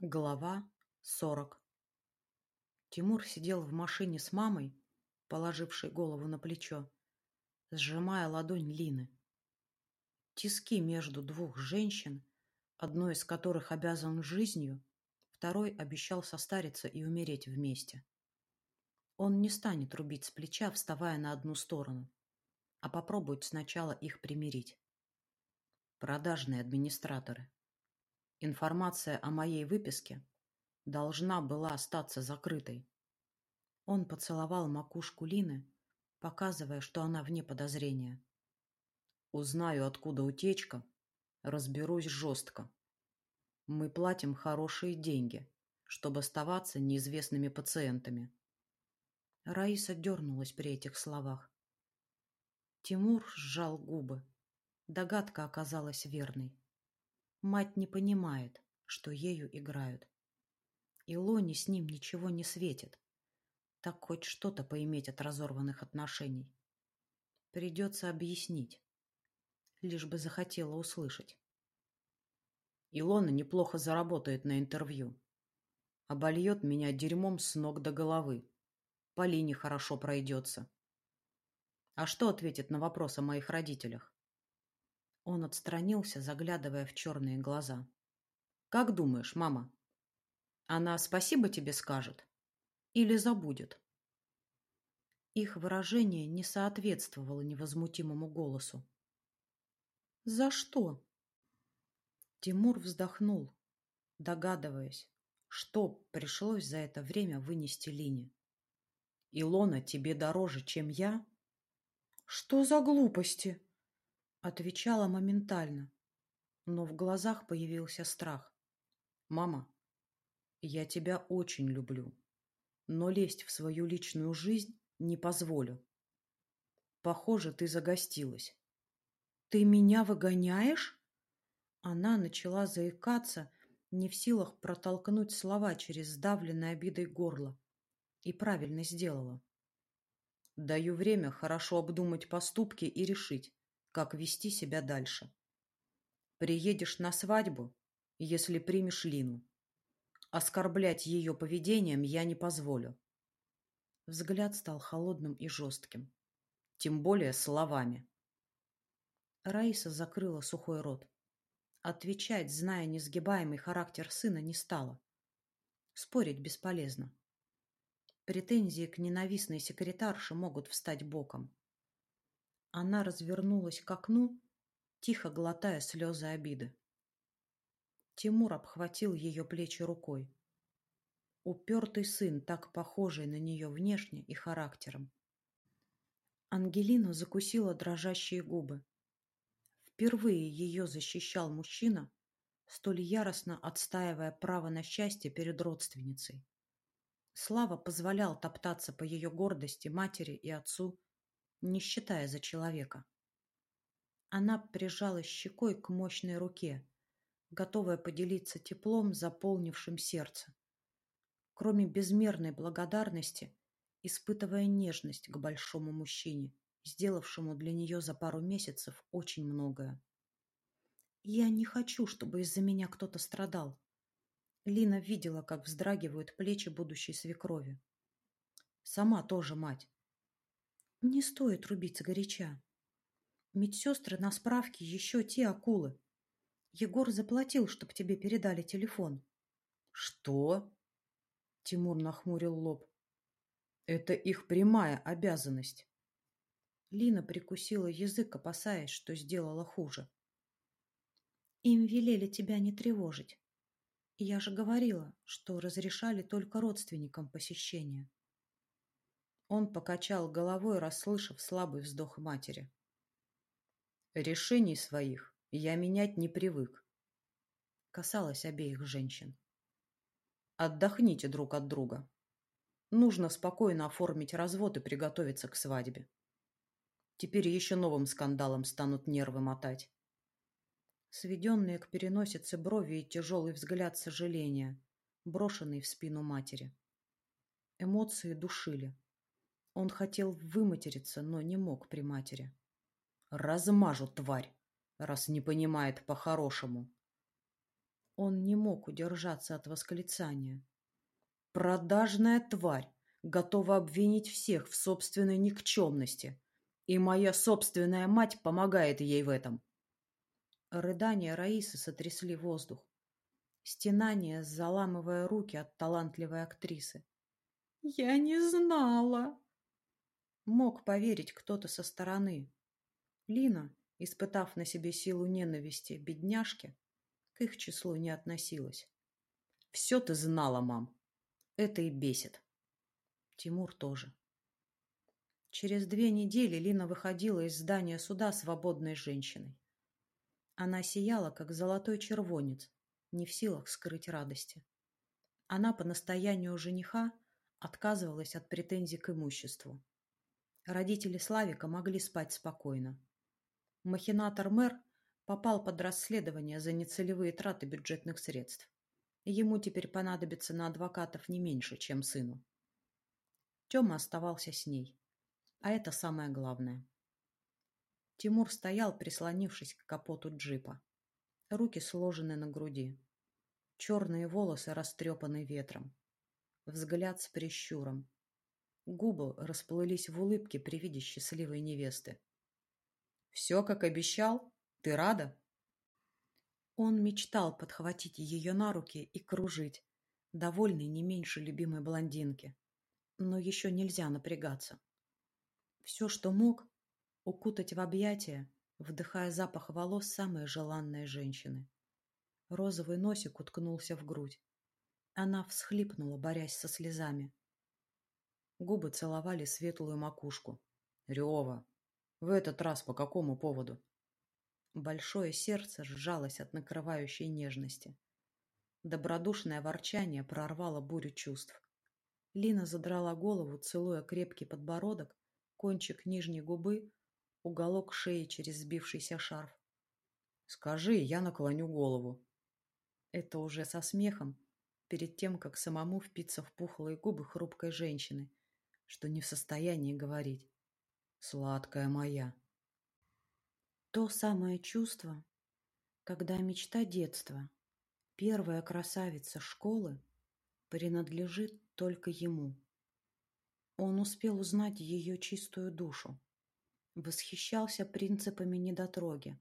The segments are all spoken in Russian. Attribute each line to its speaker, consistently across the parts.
Speaker 1: Глава 40 Тимур сидел в машине с мамой, положившей голову на плечо, сжимая ладонь Лины. Тиски между двух женщин, одной из которых обязан жизнью, второй обещал состариться и умереть вместе. Он не станет рубить с плеча, вставая на одну сторону, а попробует сначала их примирить. Продажные администраторы. Информация о моей выписке должна была остаться закрытой. Он поцеловал макушку Лины, показывая, что она вне подозрения. Узнаю, откуда утечка, разберусь жестко. Мы платим хорошие деньги, чтобы оставаться неизвестными пациентами. Раиса дернулась при этих словах. Тимур сжал губы. Догадка оказалась верной. Мать не понимает, что ею играют. Илоне с ним ничего не светит. Так хоть что-то поиметь от разорванных отношений. Придется объяснить. Лишь бы захотела услышать. Илона неплохо заработает на интервью. Обольет меня дерьмом с ног до головы. По линии хорошо пройдется. А что ответит на вопрос о моих родителях? Он отстранился, заглядывая в черные глаза. «Как думаешь, мама? Она спасибо тебе скажет? Или забудет?» Их выражение не соответствовало невозмутимому голосу. «За что?» Тимур вздохнул, догадываясь, что пришлось за это время вынести Лине. «Илона тебе дороже, чем я?» «Что за глупости?» Отвечала моментально, но в глазах появился страх. «Мама, я тебя очень люблю, но лезть в свою личную жизнь не позволю. Похоже, ты загостилась». «Ты меня выгоняешь?» Она начала заикаться, не в силах протолкнуть слова через сдавленное обидой горло. И правильно сделала. Даю время хорошо обдумать поступки и решить, как вести себя дальше. Приедешь на свадьбу, если примешь Лину. Оскорблять ее поведением я не позволю. Взгляд стал холодным и жестким. Тем более словами. Раиса закрыла сухой рот. Отвечать, зная несгибаемый характер сына, не стала. Спорить бесполезно. Претензии к ненавистной секретарше могут встать боком. Она развернулась к окну, тихо глотая слезы обиды. Тимур обхватил ее плечи рукой. Упертый сын, так похожий на нее внешне и характером. Ангелина закусила дрожащие губы. Впервые ее защищал мужчина, столь яростно отстаивая право на счастье перед родственницей. Слава позволял топтаться по ее гордости матери и отцу, не считая за человека. Она прижалась щекой к мощной руке, готовая поделиться теплом, заполнившим сердце. Кроме безмерной благодарности, испытывая нежность к большому мужчине, сделавшему для нее за пару месяцев очень многое. «Я не хочу, чтобы из-за меня кто-то страдал». Лина видела, как вздрагивают плечи будущей свекрови. Сама тоже мать. Не стоит рубиться горяча. Медсестры на справке еще те акулы. Егор заплатил, чтоб тебе передали телефон. Что? Тимур нахмурил лоб. Это их прямая обязанность. Лина прикусила язык, опасаясь, что сделала хуже. Им велели тебя не тревожить. Я же говорила, что разрешали только родственникам посещения. Он покачал головой, расслышав слабый вздох матери. Решений своих я менять не привык. Касалось обеих женщин. Отдохните друг от друга. Нужно спокойно оформить развод и приготовиться к свадьбе. Теперь еще новым скандалом станут нервы мотать. Сведенные к переносице брови и тяжелый взгляд сожаления, брошенный в спину матери. Эмоции душили. Он хотел выматериться, но не мог при матери. Размажу, тварь, раз не понимает по-хорошему. Он не мог удержаться от восклицания. «Продажная тварь! Готова обвинить всех в собственной никчемности. И моя собственная мать помогает ей в этом!» Рыдания Раисы сотрясли воздух. Стенание, заламывая руки от талантливой актрисы. «Я не знала!» Мог поверить кто-то со стороны. Лина, испытав на себе силу ненависти бедняжки, к их числу не относилась. «Все ты знала, мам. Это и бесит». Тимур тоже. Через две недели Лина выходила из здания суда свободной женщиной. Она сияла, как золотой червонец, не в силах скрыть радости. Она по настоянию жениха отказывалась от претензий к имуществу. Родители Славика могли спать спокойно. Махинатор-мэр попал под расследование за нецелевые траты бюджетных средств. Ему теперь понадобится на адвокатов не меньше, чем сыну. Тёма оставался с ней. А это самое главное. Тимур стоял, прислонившись к капоту джипа. Руки сложены на груди. Черные волосы растрепаны ветром. Взгляд с прищуром. Губы расплылись в улыбке при виде счастливой невесты. «Все, как обещал? Ты рада?» Он мечтал подхватить ее на руки и кружить, довольный не меньше любимой блондинки. Но еще нельзя напрягаться. Все, что мог, укутать в объятия, вдыхая запах волос самой желанной женщины. Розовый носик уткнулся в грудь. Она всхлипнула, борясь со слезами. Губы целовали светлую макушку. «Рева! В этот раз по какому поводу?» Большое сердце сжалось от накрывающей нежности. Добродушное ворчание прорвало бурю чувств. Лина задрала голову, целуя крепкий подбородок, кончик нижней губы, уголок шеи через сбившийся шарф. «Скажи, я наклоню голову». Это уже со смехом, перед тем, как самому впиться в пухлые губы хрупкой женщины, что не в состоянии говорить. «Сладкая моя». То самое чувство, когда мечта детства, первая красавица школы, принадлежит только ему. Он успел узнать ее чистую душу, восхищался принципами недотроги,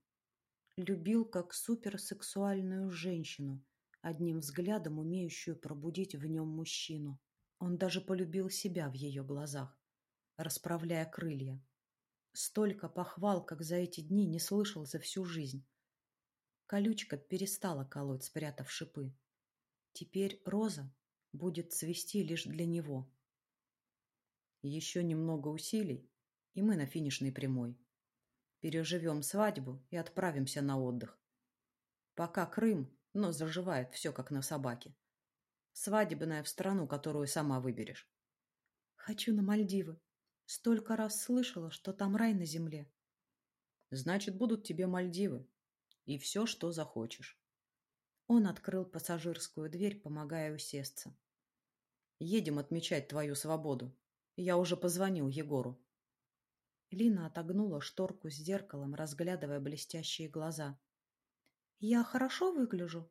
Speaker 1: любил как суперсексуальную женщину, одним взглядом умеющую пробудить в нем мужчину. Он даже полюбил себя в ее глазах, расправляя крылья. Столько похвал, как за эти дни, не слышал за всю жизнь. Колючка перестала колоть, спрятав шипы. Теперь роза будет цвести лишь для него. Еще немного усилий, и мы на финишной прямой. Переживем свадьбу и отправимся на отдых. Пока Крым, но заживает все как на собаке. Свадебная в страну, которую сама выберешь. Хочу на Мальдивы. Столько раз слышала, что там рай на земле. Значит, будут тебе Мальдивы. И все, что захочешь. Он открыл пассажирскую дверь, помогая усесться. Едем отмечать твою свободу. Я уже позвонил Егору. Лина отогнула шторку с зеркалом, разглядывая блестящие глаза. «Я хорошо выгляжу?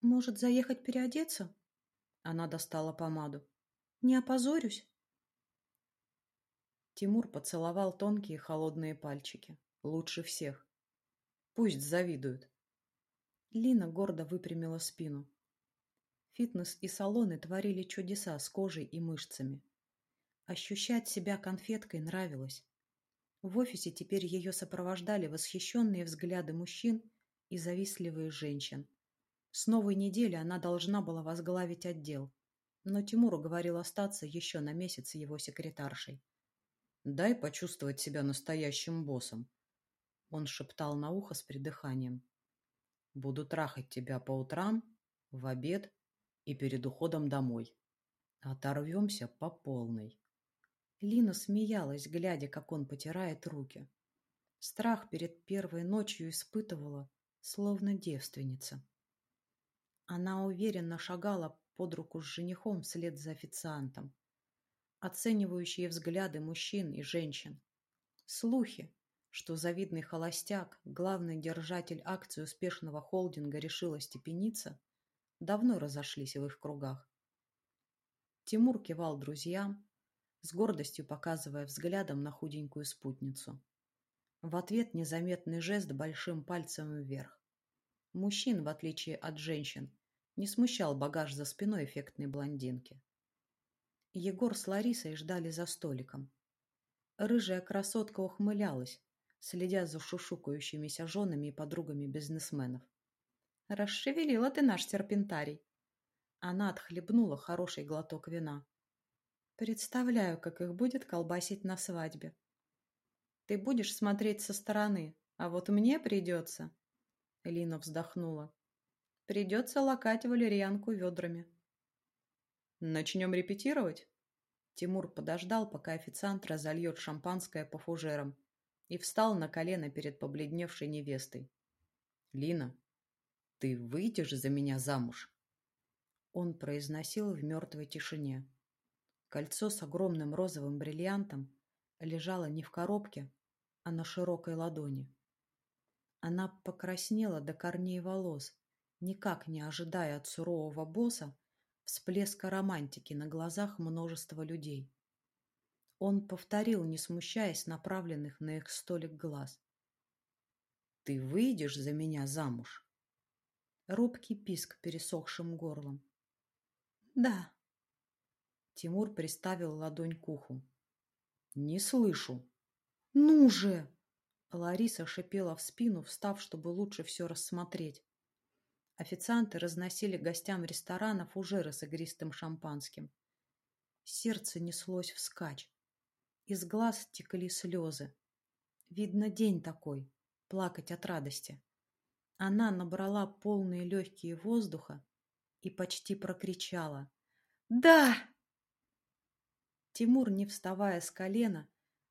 Speaker 1: Может, заехать переодеться?» Она достала помаду. «Не опозорюсь?» Тимур поцеловал тонкие холодные пальчики. Лучше всех. Пусть завидуют. Лина гордо выпрямила спину. Фитнес и салоны творили чудеса с кожей и мышцами. Ощущать себя конфеткой нравилось. В офисе теперь ее сопровождали восхищенные взгляды мужчин и завистливые женщин. С новой недели она должна была возглавить отдел, но Тимуру говорил остаться еще на месяц его секретаршей. «Дай почувствовать себя настоящим боссом», — он шептал на ухо с придыханием. «Буду трахать тебя по утрам, в обед и перед уходом домой. Оторвемся по полной». Лина смеялась, глядя, как он потирает руки. Страх перед первой ночью испытывала, словно девственница. Она уверенно шагала под руку с женихом вслед за официантом. Оценивающие взгляды мужчин и женщин. Слухи, что завидный холостяк, главный держатель акций успешного холдинга, решил остепениться, давно разошлись в их кругах. Тимур кивал друзьям, с гордостью показывая взглядом на худенькую спутницу. В ответ незаметный жест большим пальцем вверх. Мужчин, в отличие от женщин, не смущал багаж за спиной эффектной блондинки. Егор с Ларисой ждали за столиком. Рыжая красотка ухмылялась, следя за шушукающимися женами и подругами бизнесменов. «Расшевелила ты наш серпентарий!» Она отхлебнула хороший глоток вина. «Представляю, как их будет колбасить на свадьбе!» «Ты будешь смотреть со стороны, а вот мне придется!» Лина вздохнула. «Придется лакать валерьянку ведрами!» «Начнем репетировать?» Тимур подождал, пока официант разольет шампанское по фужерам, и встал на колено перед побледневшей невестой. «Лина, ты выйдешь за меня замуж?» Он произносил в мертвой тишине. Кольцо с огромным розовым бриллиантом лежало не в коробке, а на широкой ладони. Она покраснела до корней волос, никак не ожидая от сурового босса всплеска романтики на глазах множества людей. Он повторил, не смущаясь направленных на их столик глаз. «Ты выйдешь за меня замуж?» Робкий писк пересохшим горлом. «Да». Тимур приставил ладонь к уху. «Не слышу». «Ну же!» Лариса шипела в спину, встав, чтобы лучше все рассмотреть. Официанты разносили гостям ресторанов уже с шампанским. Сердце неслось вскачь. Из глаз текли слезы. Видно, день такой, плакать от радости. Она набрала полные легкие воздуха и почти прокричала. «Да!» Тимур, не вставая с колена,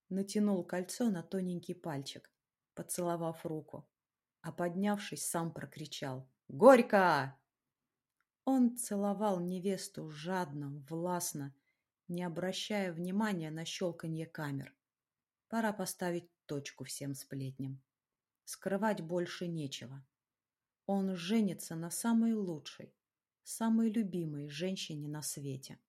Speaker 1: натянул кольцо на тоненький пальчик, поцеловав руку, а поднявшись, сам прокричал. Горько!» Он целовал невесту жадно, властно, не обращая внимания на щелканье камер. Пора поставить точку всем сплетням. Скрывать больше нечего. Он женится на самой лучшей, самой любимой женщине на свете.